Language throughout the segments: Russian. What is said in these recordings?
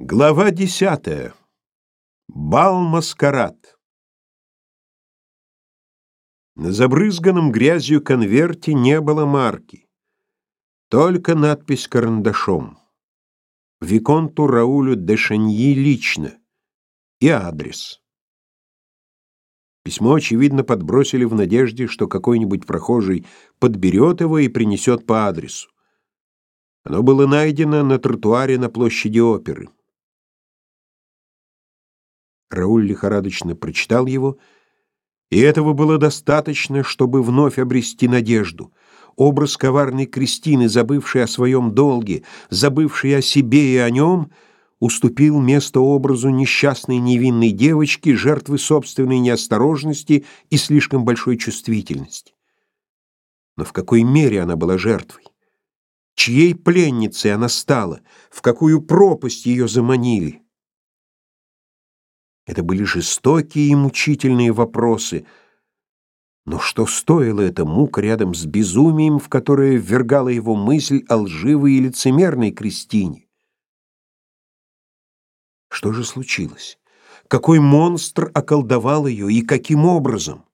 Глава десятая. Бал-маскарад. На забрызганном грязью конверте не было марки, только надпись карандашом. Виконту Раулю де Шаньи лично и адрес. Письмо, очевидно, подбросили в надежде, что какой-нибудь прохожий подберет его и принесет по адресу. Оно было найдено на тротуаре на площади оперы. Рауль лихорадочно прочитал его, и этого было достаточно, чтобы вновь обрести надежду. Образ коварной Кристины, забывшей о своем долге, забывшей о себе и о нем, уступил место образу несчастной невинной девочки, жертвы собственной неосторожности и слишком большой чувствительности. Но в какой мере она была жертвой? Чьей пленницей она стала? В какую пропасть ее заманили? Это были жестокие и мучительные вопросы. Но что стоила эта мука рядом с безумием, в которое ввергала его мысль о лживой и лицемерной Кристине? Что же случилось? Какой монстр околдовал ее и каким образом?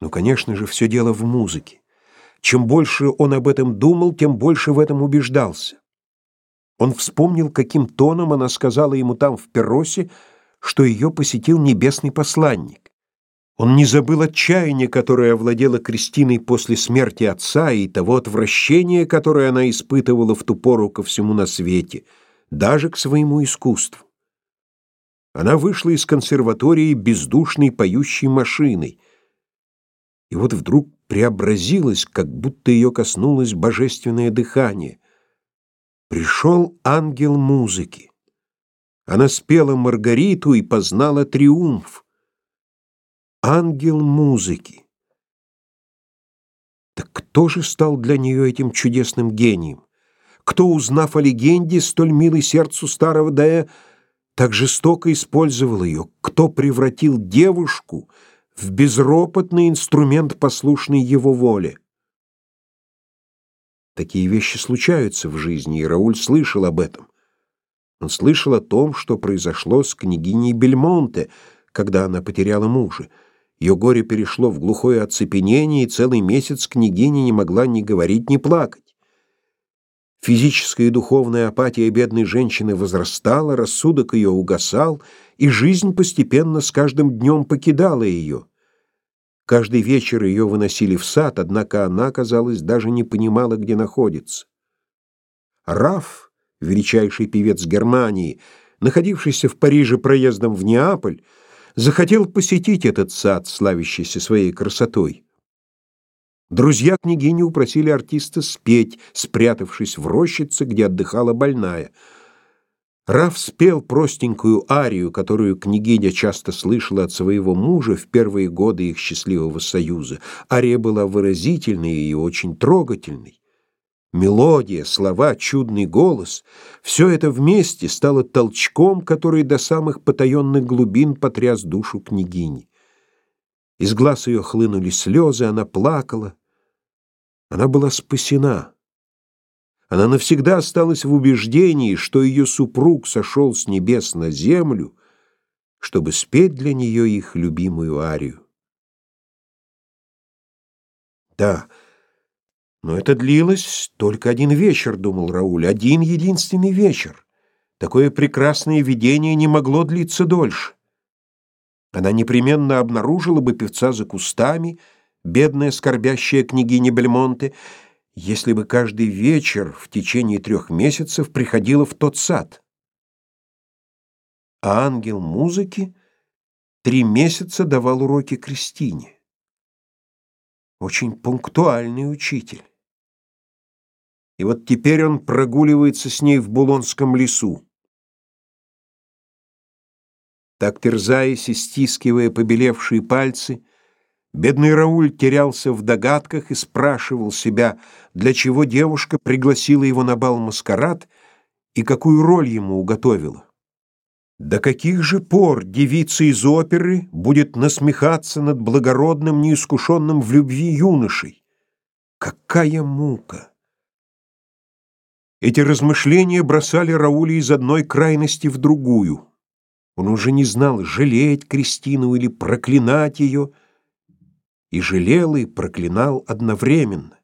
Ну, конечно же, все дело в музыке. Чем больше он об этом думал, тем больше в этом убеждался. Он вспомнил, каким тоном она сказала ему там в Перросе, что ее посетил небесный посланник. Он не забыл отчаяния, которое овладело Кристиной после смерти отца, и того отвращения, которое она испытывала в ту пору ко всему на свете, даже к своему искусству. Она вышла из консерватории бездушной поющей машиной, и вот вдруг преобразилась, как будто ее коснулось божественное дыхание. Пришел ангел музыки. Она спела Маргариту и познала триумф. Ангел музыки. Так кто же стал для нее этим чудесным гением? Кто, узнав о легенде, столь милой сердцу старого Дея, так жестоко использовал ее? Кто превратил девушку в безропотный инструмент, послушный его воле? Такие вещи случаются в жизни, и Рауль слышал об этом. Он слышал о том, что произошло с княгиней Бельмонте, когда она потеряла мужа. Ее горе перешло в глухое оцепенение, и целый месяц княгиня не могла ни говорить, ни плакать. Физическая и духовная апатия бедной женщины возрастала, рассудок ее угасал, и жизнь постепенно с каждым днем покидала ее. Каждый вечер ее выносили в сад, однако она, казалось, даже не понимала, где находится. Раф, величайший певец Германии, находившийся в Париже проездом в Неаполь, захотел посетить этот сад, славящийся своей красотой. Друзья княгини упросили артиста спеть, спрятавшись в рощице, где отдыхала больная — Раф спел простенькую арию, которую княгиня часто слышала от своего мужа в первые годы их счастливого союза. Ария была выразительной и очень трогательной. Мелодия, слова, чудный голос — все это вместе стало толчком, который до самых потаенных глубин потряс душу княгини. Из глаз ее хлынули слезы, она плакала. Она была спасена. Она навсегда осталась в убеждении, что ее супруг сошел с небес на землю, чтобы спеть для нее их любимую арию. Да, но это длилось только один вечер, думал Рауль, один единственный вечер. Такое прекрасное видение не могло длиться дольше. Она непременно обнаружила бы певца за кустами, бедная скорбящая княгиня Бельмонте, если бы каждый вечер в течение трех месяцев приходила в тот сад. А ангел музыки три месяца давал уроки Кристине. Очень пунктуальный учитель. И вот теперь он прогуливается с ней в Булонском лесу. Так, терзаясь и стискивая побелевшие пальцы, Бедный Рауль терялся в догадках и спрашивал себя, для чего девушка пригласила его на бал-маскарад и какую роль ему уготовила. До каких же пор девица из оперы будет насмехаться над благородным, неискушенным в любви юношей? Какая мука! Эти размышления бросали Рауля из одной крайности в другую. Он уже не знал, жалеть Кристину или проклинать ее, и жалел и проклинал одновременно.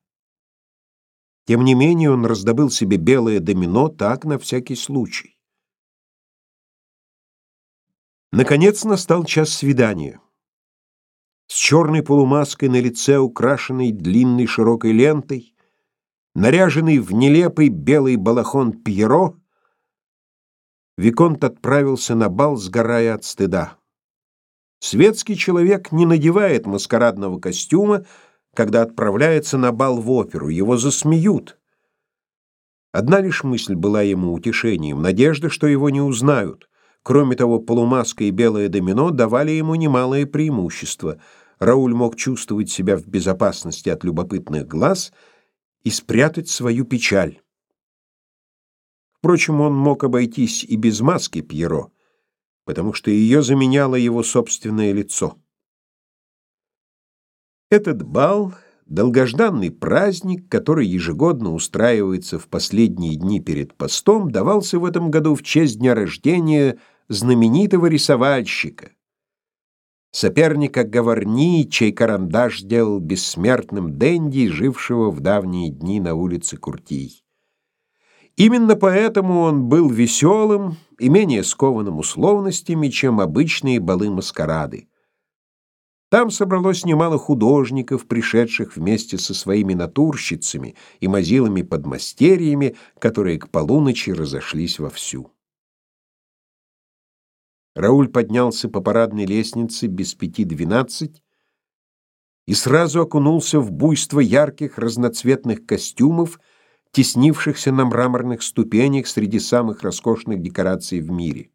Тем не менее он раздобыл себе белое домино так на всякий случай. Наконец настал час свидания. С черной полумаской на лице, украшенной длинной широкой лентой, наряженный в нелепый белый балахон Пьеро, Виконт отправился на бал, сгорая от стыда. Светский человек не надевает маскарадного костюма, когда отправляется на бал в оперу, его засмеют. Одна лишь мысль была ему утешением, надежда, что его не узнают. Кроме того, полумаска и белое домино давали ему немалое преимущество. Рауль мог чувствовать себя в безопасности от любопытных глаз и спрятать свою печаль. Впрочем, он мог обойтись и без маски Пьеро, потому что ее заменяло его собственное лицо. Этот бал — долгожданный праздник, который ежегодно устраивается в последние дни перед постом, давался в этом году в честь дня рождения знаменитого рисовальщика, соперника Гаварни, чей карандаш сделал бессмертным Дэнди, жившего в давние дни на улице Куртий. Именно поэтому он был веселым и менее скованным условностями, чем обычные балы-маскарады. Там собралось немало художников, пришедших вместе со своими натурщицами и мазилами-подмастерьями, которые к полуночи разошлись вовсю. Рауль поднялся по парадной лестнице без пяти двенадцать и сразу окунулся в буйство ярких разноцветных костюмов, теснившихся на мраморных ступенях среди самых роскошных декораций в мире.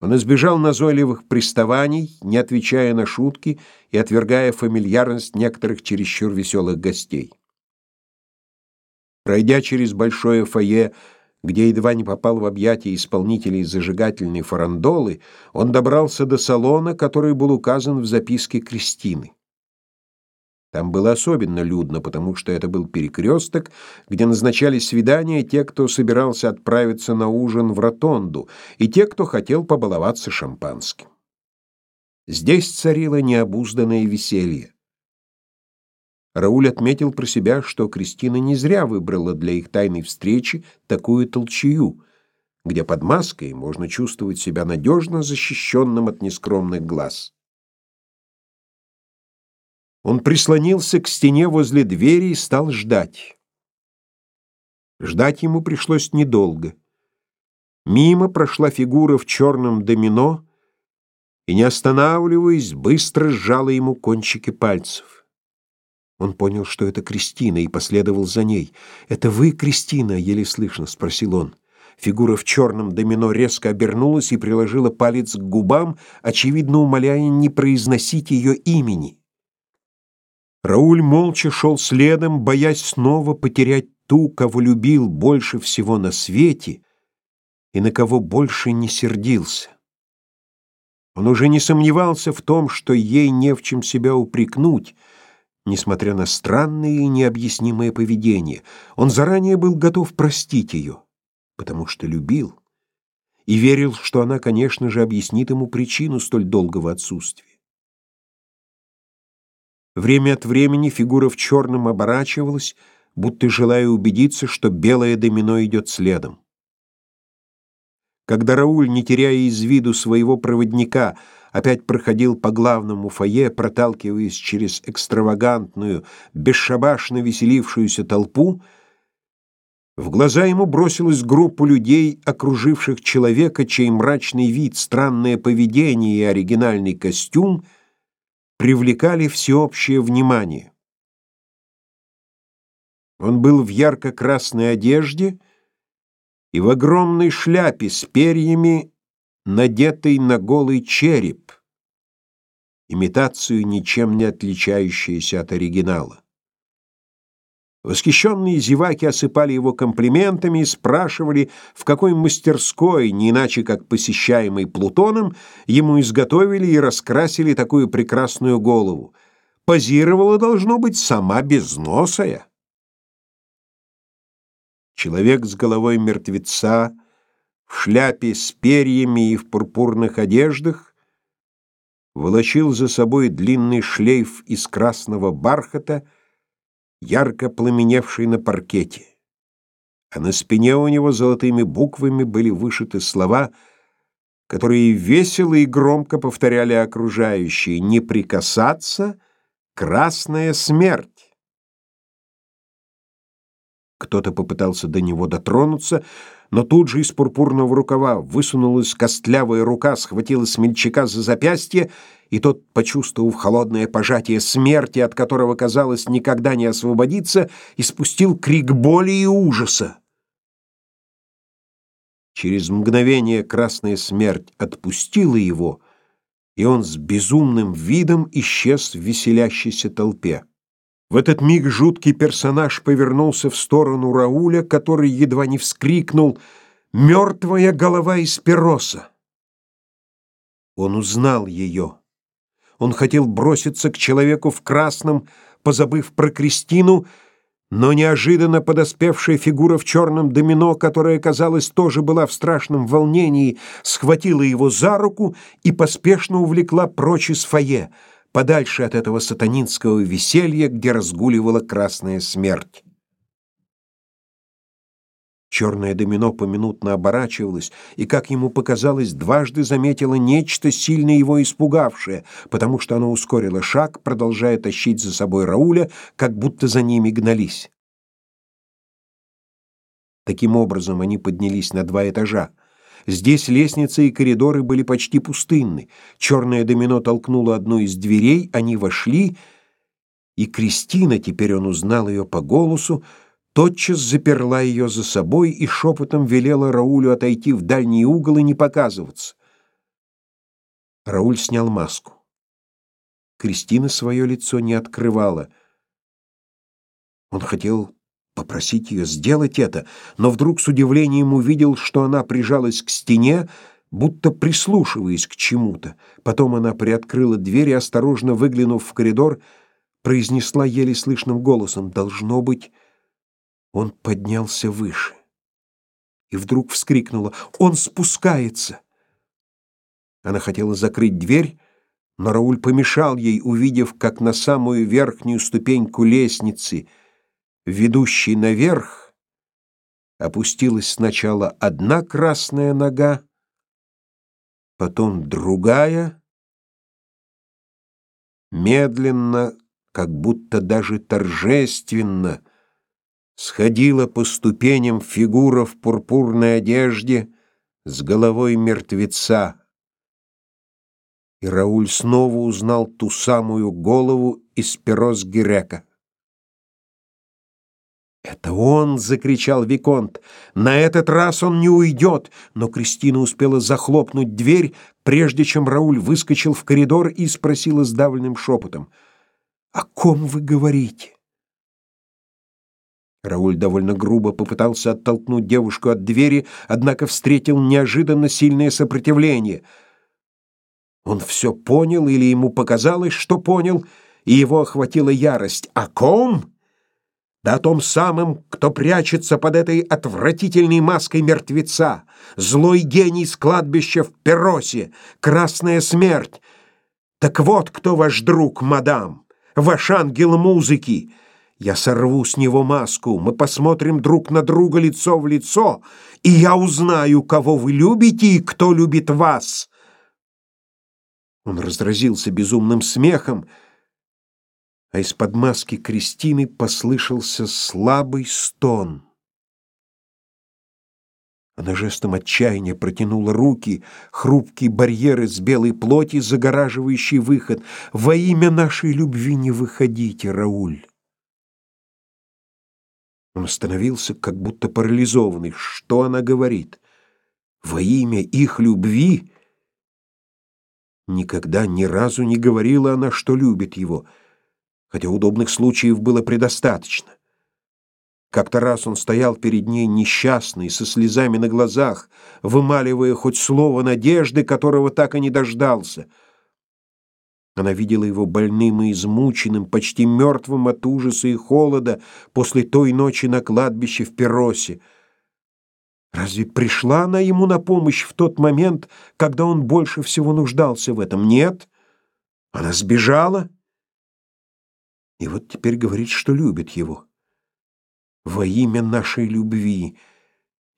Он избежал назойливых приставаний, не отвечая на шутки и отвергая фамильярность некоторых чересчур веселых гостей. Пройдя через большое фойе, где едва не попал в объятия исполнителей зажигательной фарандолы, он добрался до салона, который был указан в записке Кристины. Там было особенно людно, потому что это был перекресток, где назначались свидания те, кто собирался отправиться на ужин в ротонду, и те, кто хотел побаловаться шампанским. Здесь царило необузданное веселье. Рауль отметил про себя, что Кристина не зря выбрала для их тайной встречи такую толчую, где под маской можно чувствовать себя надежно защищенным от нескромных глаз. Он прислонился к стене возле двери и стал ждать. Ждать ему пришлось недолго. Мимо прошла фигура в черном домино и, не останавливаясь, быстро сжала ему кончики пальцев. Он понял, что это Кристина, и последовал за ней. «Это вы, Кристина?» — еле слышно спросил он. Фигура в черном домино резко обернулась и приложила палец к губам, очевидно умоляя не произносить ее имени. Рауль молча шел следом, боясь снова потерять ту, кого любил больше всего на свете и на кого больше не сердился. Он уже не сомневался в том, что ей не в чем себя упрекнуть, несмотря на странное и необъяснимое поведение. Он заранее был готов простить ее, потому что любил, и верил, что она, конечно же, объяснит ему причину столь долгого отсутствия. Время от времени фигура в черном оборачивалась, будто желая убедиться, что белое домино идет следом. Когда Рауль, не теряя из виду своего проводника, опять проходил по главному фойе, проталкиваясь через экстравагантную, бесшабашно веселившуюся толпу, в глаза ему бросилась группа людей, окруживших человека, чей мрачный вид, странное поведение и оригинальный костюм — привлекали всеобщее внимание. Он был в ярко-красной одежде и в огромной шляпе с перьями, надетой на голый череп, имитацию ничем не отличающуюся от оригинала. Восхищенные зеваки осыпали его комплиментами и спрашивали, в какой мастерской, не иначе как посещаемой Плутоном, ему изготовили и раскрасили такую прекрасную голову. Позировала, должно быть, сама безносая. Человек с головой мертвеца, в шляпе с перьями и в пурпурных одеждах, волочил за собой длинный шлейф из красного бархата, ярко пламеневший на паркете. А на спине у него золотыми буквами были вышиты слова, которые весело и громко повторяли окружающие «Не прикасаться! Красная смерть!» Кто-то попытался до него дотронуться, но тут же из пурпурного рукава высунулась костлявая рука, схватила смельчака за запястье, и тот, почувствовав холодное пожатие смерти, от которого, казалось, никогда не освободиться, испустил крик боли и ужаса. Через мгновение красная смерть отпустила его, и он с безумным видом исчез в веселящейся толпе. В этот миг жуткий персонаж повернулся в сторону Рауля, который едва не вскрикнул «Мертвая голова из пероса!». Он узнал ее. Он хотел броситься к человеку в красном, позабыв про Кристину, но неожиданно подоспевшая фигура в черном домино, которая, казалось, тоже была в страшном волнении, схватила его за руку и поспешно увлекла прочь из фойе — подальше от этого сатанинского веселья, где разгуливала красная смерть. Черное домино поминутно оборачивалось, и, как ему показалось, дважды заметило нечто, сильно его испугавшее, потому что оно ускорило шаг, продолжая тащить за собой Рауля, как будто за ними гнались. Таким образом, они поднялись на два этажа. Здесь лестницы и коридоры были почти пустынны. Черное домино толкнуло одну из дверей, они вошли, и Кристина, теперь он узнал ее по голосу, тотчас заперла ее за собой и шепотом велела Раулю отойти в дальний угол и не показываться. Рауль снял маску. Кристина свое лицо не открывала. Он хотел попросить ее сделать это, но вдруг с удивлением увидел, что она прижалась к стене, будто прислушиваясь к чему-то. Потом она приоткрыла дверь и, осторожно выглянув в коридор, произнесла еле слышным голосом «Должно быть, он поднялся выше». И вдруг вскрикнула «Он спускается!» Она хотела закрыть дверь, но Рауль помешал ей, увидев, как на самую верхнюю ступеньку лестницы — ведущей наверх, опустилась сначала одна красная нога, потом другая, медленно, как будто даже торжественно, сходила по ступеням фигура в пурпурной одежде с головой мертвеца. И Рауль снова узнал ту самую голову из перос Гирека. «Это он!» — закричал Виконт. «На этот раз он не уйдет!» Но Кристина успела захлопнуть дверь, прежде чем Рауль выскочил в коридор и спросила сдавленным шепотом. «О ком вы говорите?» Рауль довольно грубо попытался оттолкнуть девушку от двери, однако встретил неожиданно сильное сопротивление. Он все понял или ему показалось, что понял, и его охватила ярость. «О ком?» Да о том самом, кто прячется под этой отвратительной маской мертвеца, злой гений с кладбища в Перосе, красная смерть. Так вот кто ваш друг, мадам, ваш ангел музыки. Я сорву с него маску, мы посмотрим друг на друга лицо в лицо, и я узнаю, кого вы любите и кто любит вас. Он разразился безумным смехом, а из-под маски Кристины послышался слабый стон. Она жестом отчаяния протянула руки, хрупкий барьер из белой плоти, загораживающий выход. «Во имя нашей любви не выходите, Рауль!» Он остановился, как будто парализованный. Что она говорит? «Во имя их любви?» Никогда ни разу не говорила она, что любит его — хотя удобных случаев было предостаточно. Как-то раз он стоял перед ней несчастный, со слезами на глазах, вымаливая хоть слово надежды, которого так и не дождался — Она видела его больным и измученным, почти мертвым от ужаса и холода после той ночи на кладбище в Перосе. Разве пришла она ему на помощь в тот момент, когда он больше всего нуждался в этом? Нет. Она сбежала. И вот теперь говорит, что любит его. Во имя нашей любви.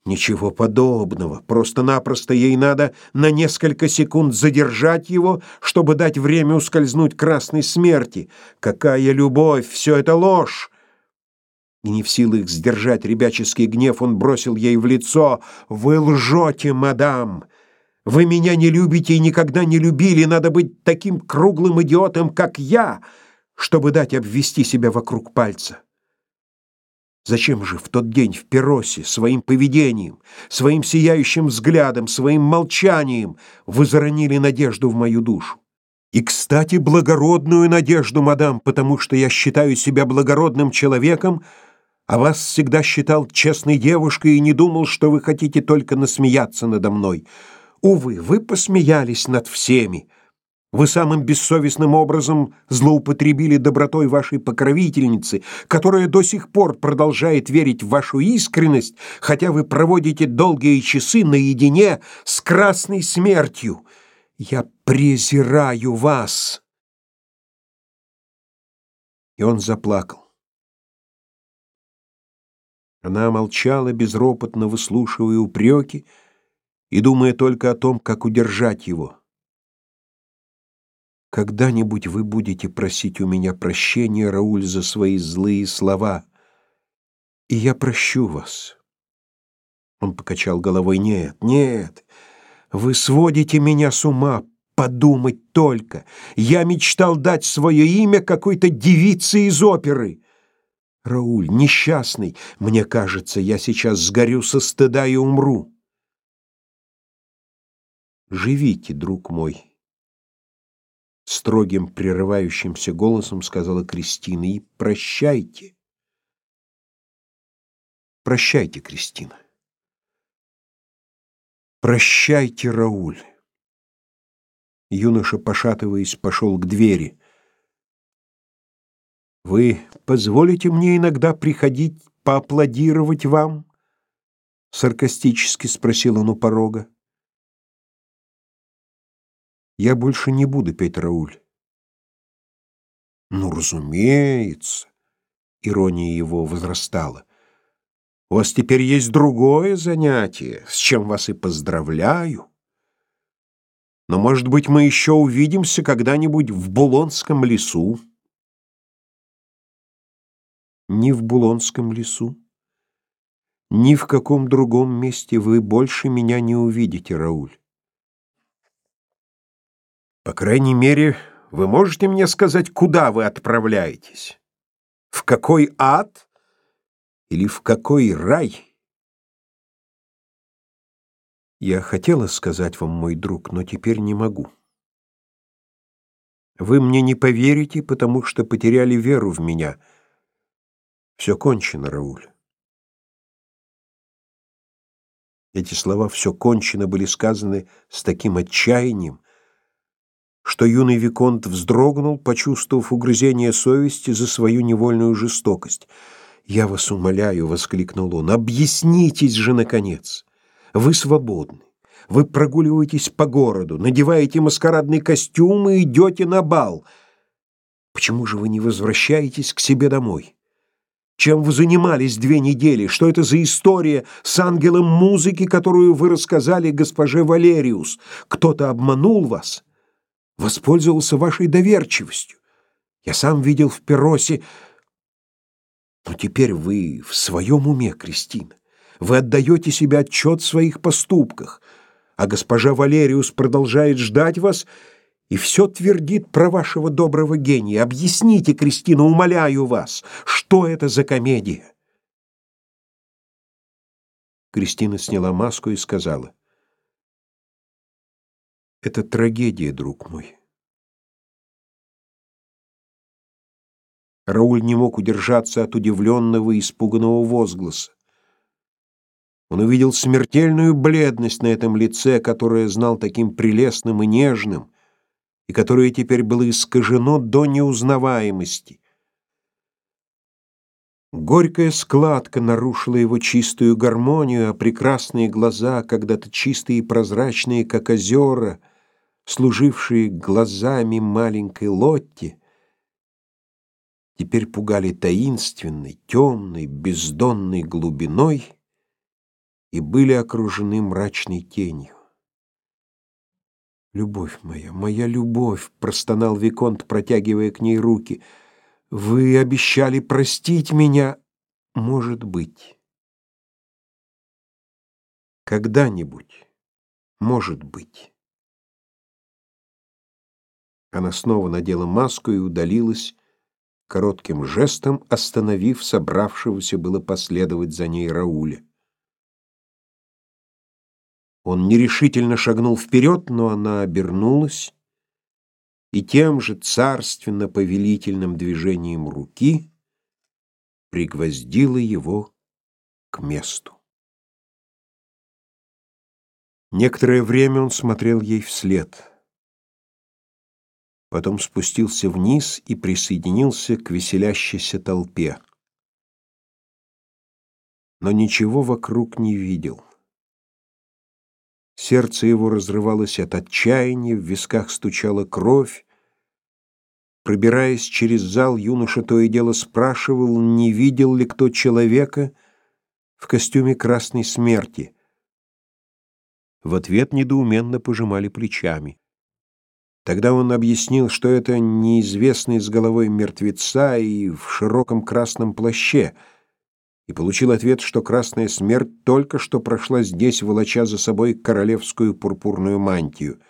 Ничего подобного. Просто-напросто ей надо на несколько секунд задержать его, чтобы дать время ускользнуть красной смерти. Какая любовь! Все это ложь! И не в силах сдержать ребяческий гнев, он бросил ей в лицо. «Вы лжете, мадам! Вы меня не любите и никогда не любили. Надо быть таким круглым идиотом, как я, чтобы дать обвести себя вокруг пальца». Зачем же в тот день в Перосе своим поведением, своим сияющим взглядом, своим молчанием вы заронили надежду в мою душу? И, кстати, благородную надежду, мадам, потому что я считаю себя благородным человеком, а вас всегда считал честной девушкой и не думал, что вы хотите только насмеяться надо мной. Увы, вы посмеялись над всеми. Вы самым бессовестным образом злоупотребили добротой вашей покровительницы, которая до сих пор продолжает верить в вашу искренность, хотя вы проводите долгие часы наедине с красной смертью. Я презираю вас. И он заплакал. Она молчала, безропотно выслушивая упреки и думая только о том, как удержать его. «Когда-нибудь вы будете просить у меня прощения, Рауль, за свои злые слова, и я прощу вас». Он покачал головой. «Нет, нет, вы сводите меня с ума, подумать только. Я мечтал дать свое имя какой-то девице из оперы». Рауль, несчастный, мне кажется, я сейчас сгорю со стыда и умру. Живите, друг мой, строгим прерывающимся голосом сказала Кристина, и прощайте. Прощайте, Кристина. Прощайте, Рауль. Юноша, пошатываясь, пошел к двери. Вы позволите мне иногда приходить поаплодировать вам? Саркастически спросил он у порога. Я больше не буду петь Рауль. Ну, разумеется. Ирония его возрастала. У вас теперь есть другое занятие, с чем вас и поздравляю. Но, может быть, мы еще увидимся когда-нибудь в Булонском лесу ни в Булонском лесу, ни в каком другом месте вы больше меня не увидите, Рауль. По крайней мере, вы можете мне сказать, куда вы отправляетесь? В какой ад или в какой рай? Я хотела сказать вам, мой друг, но теперь не могу. Вы мне не поверите, потому что потеряли веру в меня — все кончено, Рауль. Эти слова «все кончено» были сказаны с таким отчаянием, что юный Виконт вздрогнул, почувствовав угрызение совести за свою невольную жестокость. «Я вас умоляю», — воскликнул он, — «объяснитесь же, наконец! Вы свободны, вы прогуливаетесь по городу, надеваете маскарадный костюм и идете на бал. Почему же вы не возвращаетесь к себе домой?» Чем вы занимались две недели? Что это за история с ангелом музыки, которую вы рассказали госпоже Валериус? Кто-то обманул вас? Воспользовался вашей доверчивостью? Я сам видел в Перосе... Но теперь вы в своем уме, Кристина. Вы отдаете себе отчет в своих поступках, а госпожа Валериус продолжает ждать вас и все твердит про вашего доброго гения. Объясните, Кристина, умоляю вас, что это за комедия? Кристина сняла маску и сказала: "Это трагедия, друг мой". Рауль не мог удержаться от удивленного и испуганного возгласа. Он увидел смертельную бледность на этом лице, которое знал таким прелестным и нежным, и которое теперь было искажено до неузнаваемости. Горькая складка нарушила его чистую гармонию, а прекрасные глаза, когда-то чистые и прозрачные, как озера, служившие глазами маленькой Лотти, теперь пугали таинственной, темной, бездонной глубиной и были окружены мрачной тенью. «Любовь моя, моя любовь!» — простонал Виконт, протягивая к ней руки. «Вы обещали простить меня, может быть. Когда-нибудь, может быть». Она снова надела маску и удалилась, коротким жестом остановив собравшегося было последовать за ней Рауля. Он нерешительно шагнул вперед, но она обернулась и тем же царственно-повелительным движением руки пригвоздила его к месту. Некоторое время он смотрел ей вслед. Потом спустился вниз и присоединился к веселящейся толпе. Но ничего вокруг не видел. Сердце его разрывалось от отчаяния, в висках стучала кровь. Пробираясь через зал, юноша то и дело спрашивал, не видел ли кто человека в костюме красной смерти. В ответ недоуменно пожимали плечами. Тогда он объяснил, что это неизвестный с головой мертвеца и в широком красном плаще — и получил ответ, что Красная Смерть только что прошла здесь, волоча за собой королевскую пурпурную мантию.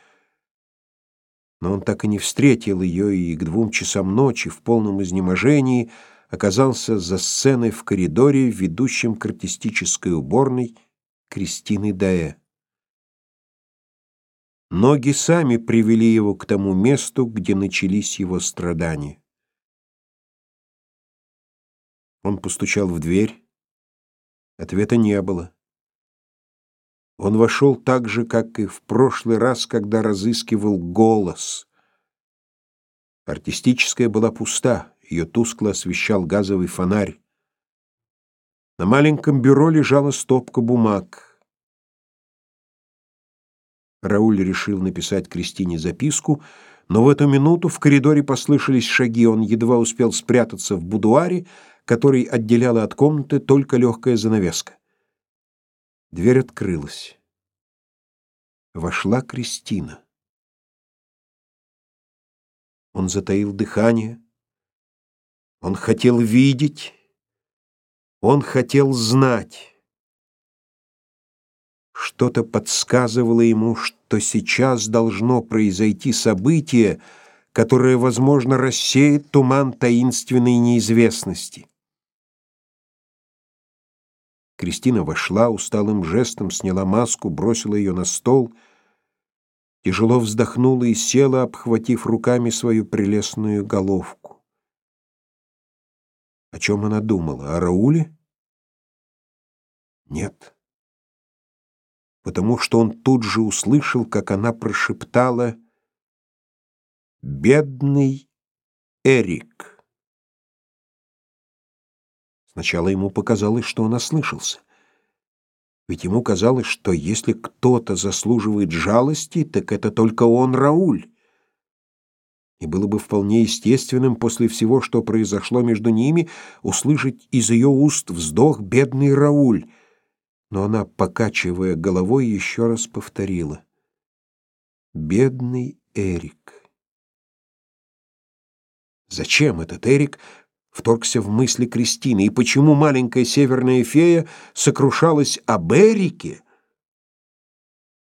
Но он так и не встретил ее, и к двум часам ночи в полном изнеможении оказался за сценой в коридоре, ведущем к артистической уборной Кристины Даэ. Ноги сами привели его к тому месту, где начались его страдания. Он постучал в дверь. Ответа не было. Он вошел так же, как и в прошлый раз, когда разыскивал голос. Артистическая была пуста, ее тускло освещал газовый фонарь. На маленьком бюро лежала стопка бумаг. Рауль решил написать Кристине записку, но в эту минуту в коридоре послышались шаги, он едва успел спрятаться в будуаре, который отделяла от комнаты только легкая занавеска. Дверь открылась. Вошла Кристина. Он затаил дыхание. Он хотел видеть. Он хотел знать. Что-то подсказывало ему, что сейчас должно произойти событие, которое, возможно, рассеет туман таинственной неизвестности. Кристина вошла, усталым жестом сняла маску, бросила ее на стол, тяжело вздохнула и села, обхватив руками свою прелестную головку. О чем она думала? О Рауле? Нет. Потому что он тут же услышал, как она прошептала «Бедный Эрик». Сначала ему показалось, что он ослышался. Ведь ему казалось, что если кто-то заслуживает жалости, так это только он, Рауль. И было бы вполне естественным после всего, что произошло между ними, услышать из ее уст вздох «бедный Рауль». Но она, покачивая головой, еще раз повторила «бедный Эрик». Зачем этот Эрик вторгся в мысли Кристины, и почему маленькая северная фея сокрушалась об Эрике,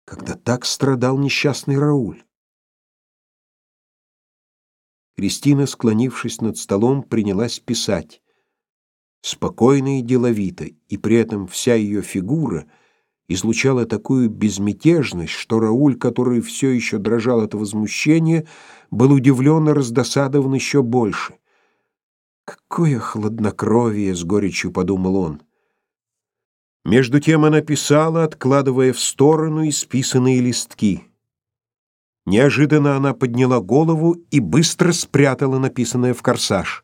когда так страдал несчастный Рауль. Кристина, склонившись над столом, принялась писать. Спокойно и деловито, и при этом вся ее фигура излучала такую безмятежность, что Рауль, который все еще дрожал от возмущения, был удивлен и раздосадован еще больше. Какое хладнокровие, с горечью подумал он. Между тем она писала, откладывая в сторону исписанные листки. Неожиданно она подняла голову и быстро спрятала написанное в корсаж.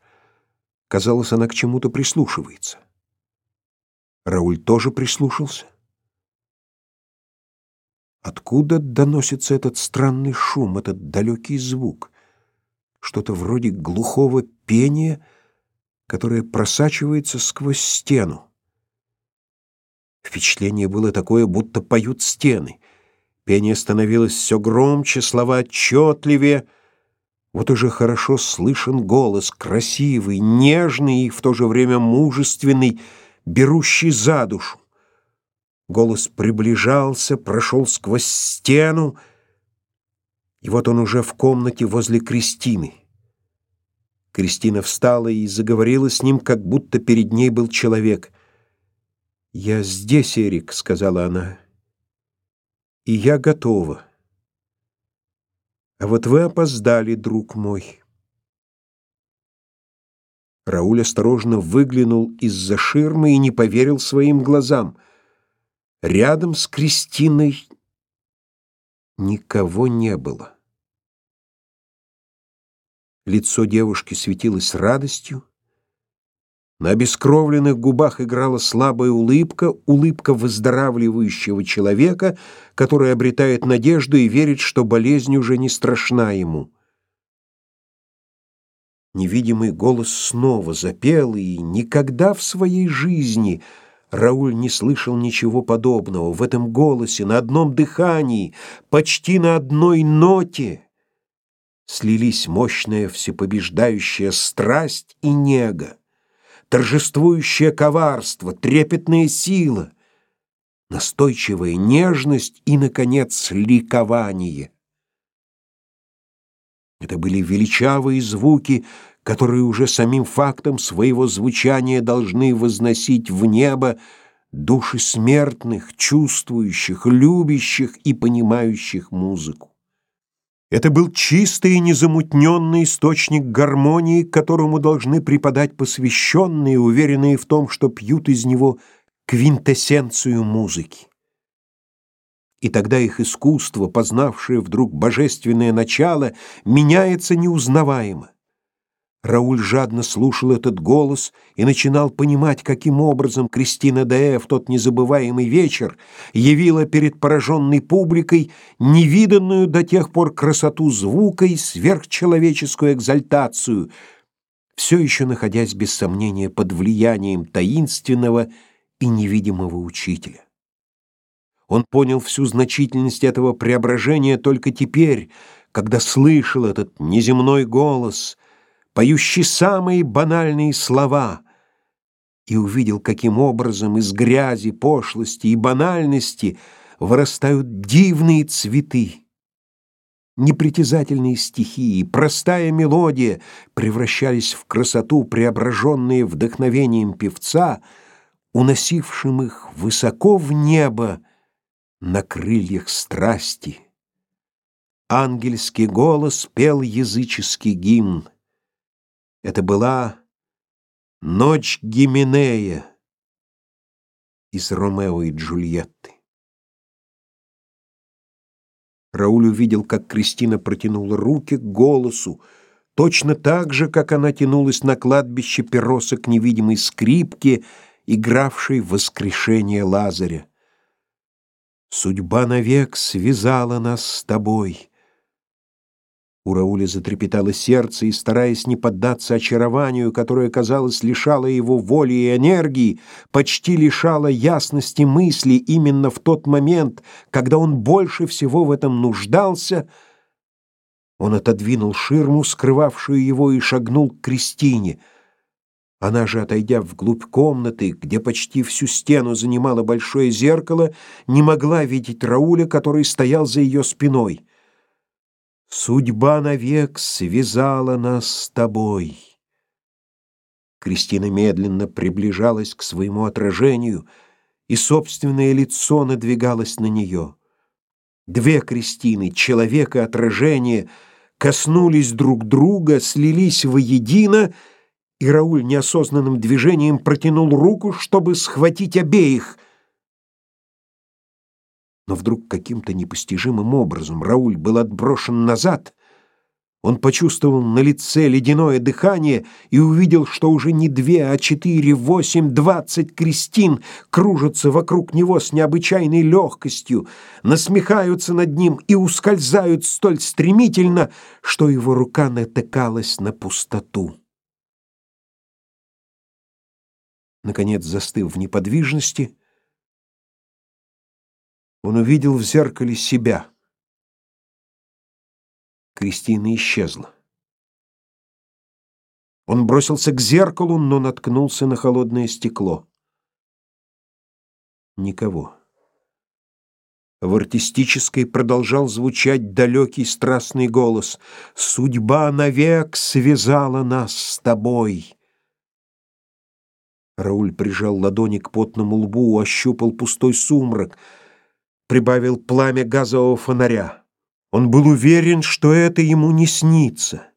Казалось, она к чему-то прислушивается. Рауль тоже прислушался. Откуда доносится этот странный шум, этот далекий звук? Что-то вроде глухого пения, которое просачивается сквозь стену. Впечатление было такое, будто поют стены. Пение становилось все громче, слова отчетливее. Вот уже хорошо слышен голос, красивый, нежный и в то же время мужественный, берущий за душу. Голос приближался, прошел сквозь стену, и вот он уже в комнате возле Кристины. Кристина встала и заговорила с ним, как будто перед ней был человек. «Я здесь, Эрик», — сказала она, — «и я готова. А вот вы опоздали, друг мой». Рауль осторожно выглянул из-за ширмы и не поверил своим глазам — Рядом с Кристиной никого не было. Лицо девушки светилось радостью. На обескровленных губах играла слабая улыбка, улыбка выздоравливающего человека, который обретает надежду и верит, что болезнь уже не страшна ему. Невидимый голос снова запел, и никогда в своей жизни — Рауль не слышал ничего подобного. В этом голосе, на одном дыхании, почти на одной ноте слились мощная всепобеждающая страсть и нега, торжествующее коварство, трепетная сила, настойчивая нежность и, наконец, ликование. Это были величавые звуки, которые уже самим фактом своего звучания должны возносить в небо души смертных, чувствующих, любящих и понимающих музыку. Это был чистый и незамутненный источник гармонии, которому должны преподать посвященные, уверенные в том, что пьют из него квинтэссенцию музыки. И тогда их искусство, познавшее вдруг божественное начало, меняется неузнаваемо. Рауль жадно слушал этот голос и начинал понимать, каким образом Кристина Деэ в тот незабываемый вечер явила перед пораженной публикой невиданную до тех пор красоту звука и сверхчеловеческую экзальтацию, все еще находясь без сомнения под влиянием таинственного и невидимого учителя. Он понял всю значительность этого преображения только теперь, когда слышал этот неземной голос — поющий самые банальные слова, и увидел, каким образом из грязи, пошлости и банальности вырастают дивные цветы. Непритязательные стихи и простая мелодия превращались в красоту, преображенные вдохновением певца, уносившим их высоко в небо на крыльях страсти. Ангельский голос пел языческий гимн. Это была ночь Гименея из Ромео и Джульетты. Рауль увидел, как Кристина протянула руки к голосу, точно так же, как она тянулась на кладбище Пероса к невидимой скрипке, игравшей воскрешение Лазаря. «Судьба навек связала нас с тобой». У Рауля затрепетало сердце, и, стараясь не поддаться очарованию, которое, казалось, лишало его воли и энергии, почти лишало ясности мысли именно в тот момент, когда он больше всего в этом нуждался, он отодвинул ширму, скрывавшую его, и шагнул к Кристине. Она же, отойдя вглубь комнаты, где почти всю стену занимало большое зеркало, не могла видеть Рауля, который стоял за ее спиной. Судьба навек связала нас с тобой. Кристина медленно приближалась к своему отражению, и собственное лицо надвигалось на нее. Две Кристины, человек и отражение, коснулись друг друга, слились воедино, и Рауль неосознанным движением протянул руку, чтобы схватить обеих — Но вдруг каким-то непостижимым образом Рауль был отброшен назад. Он почувствовал на лице ледяное дыхание и увидел, что уже не две, а четыре, восемь, двадцать крестин кружатся вокруг него с необычайной легкостью, насмехаются над ним и ускользают столь стремительно, что его рука натыкалась на пустоту. Наконец, застыв в неподвижности, он увидел в зеркале себя. Кристина исчезла. Он бросился к зеркалу, но наткнулся на холодное стекло. Никого. В артистической продолжал звучать далекий страстный голос. «Судьба навек связала нас с тобой». Рауль прижал ладони к потному лбу, ощупал пустой сумрак, прибавил пламя газового фонаря. Он был уверен, что это ему не снится.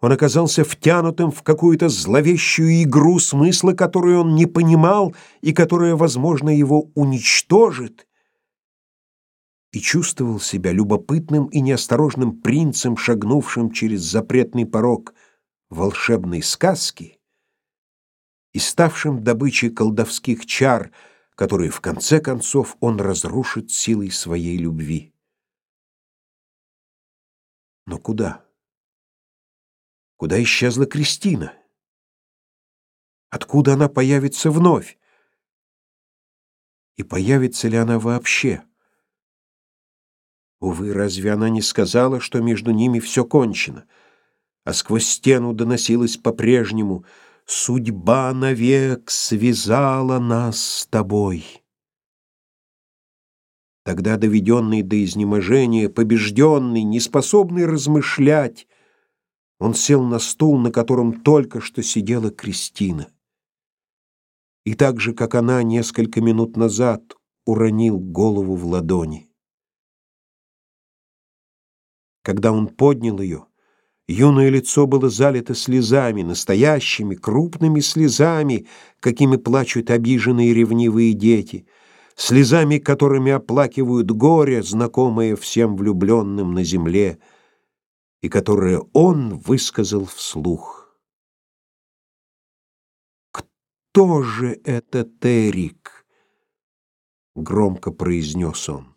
Он оказался втянутым в какую-то зловещую игру, смысла которой он не понимал и которая, возможно, его уничтожит, и чувствовал себя любопытным и неосторожным принцем, шагнувшим через запретный порог волшебной сказки, и ставшим добычей колдовских чар, которые в конце концов он разрушит силой своей любви. Но куда? Куда исчезла Кристина? Откуда она появится вновь? И появится ли она вообще? Увы, разве она не сказала, что между ними все кончено? А сквозь стену доносилось по-прежнему — Судьба навек связала нас с тобой. Тогда, доведенный до изнеможения, побежденный, неспособный размышлять, он сел на стул, на котором только что сидела Кристина. И так же, как она несколько минут назад, уронил голову в ладони. Когда он поднял ее, Юное лицо было залито слезами, настоящими, крупными слезами, какими плачут обиженные ревнивые дети, слезами, которыми оплакивают горе, знакомое всем влюбленным на земле, и которое он высказал вслух. «Кто же это Терик?» — громко произнес он.